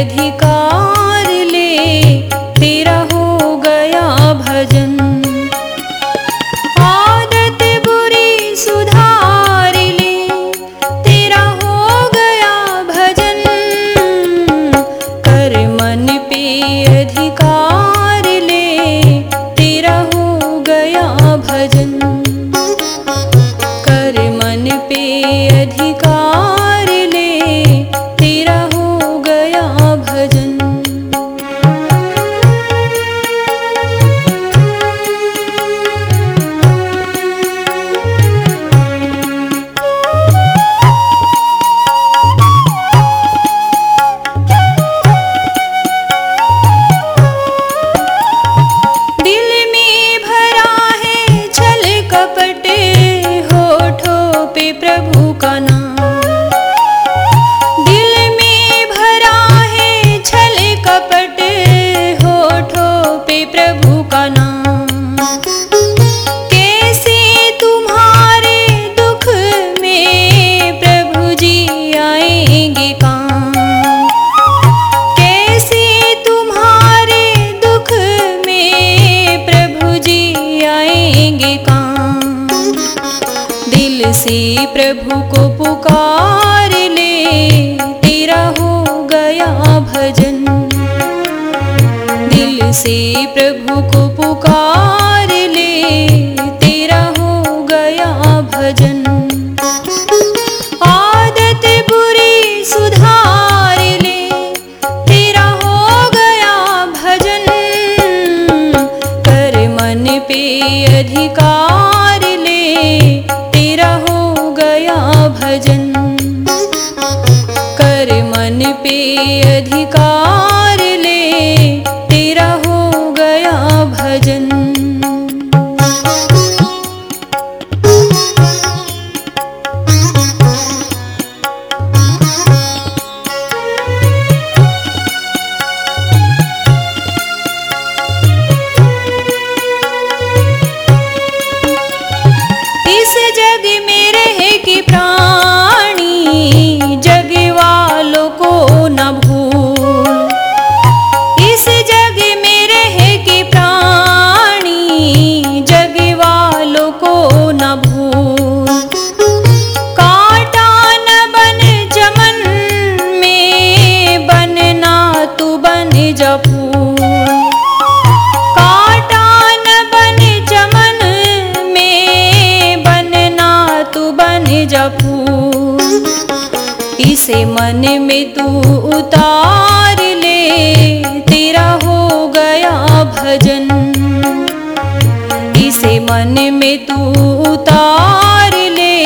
अधिकार ले तेरा हो गया भजन। কানা दिल से प्रभु को पुकार ले, तेरा हो गया भजन। दिल से प्रभु को पुकार ले, तेरा हो गया भजन। आदत बुरी सुधार ले, तेरा हो गया भजन। कर मन पे अधिकार ले भजन। कर मन पे अधिकार ले। से मन में तू उतार ले, तेरा हो गया भजन। इसे मन में तू उतार ले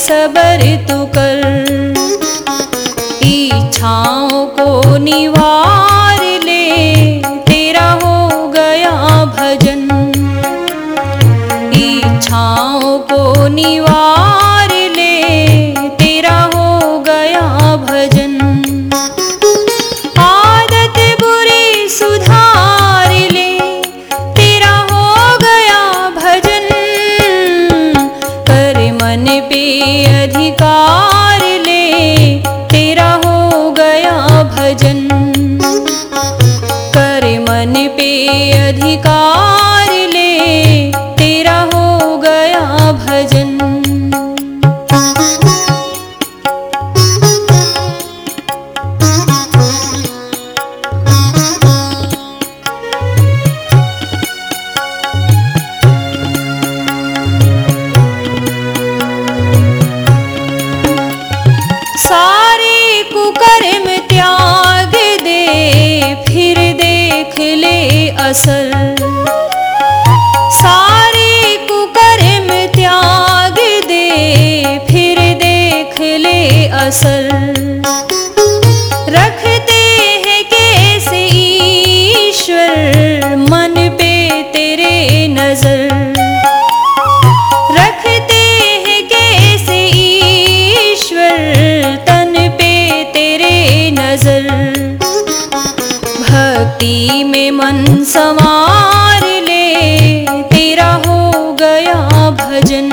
सबर तो कर। इच्छाओं को निवार ले तेरा हो गया भजन। इच्छाओं को निवार असर सारे कुकर्म त्याग दे फिर देख ले असर भक्ति में मन संवार ले, तेरा हो गया भजन।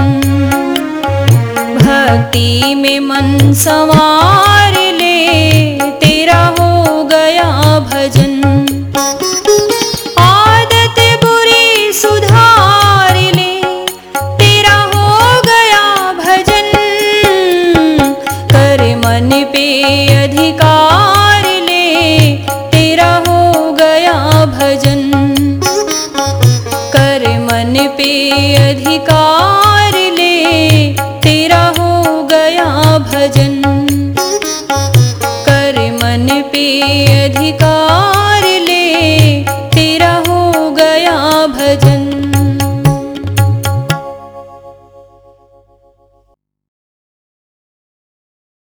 भक्ति में मन संवार ले, तेरा हो गया भजन। आदत बुरी सुधार ले, तेरा हो गया भजन। कर मन पे अधिकार भजन। कर मन पे अधिकार ले तेरा हो गया भजन।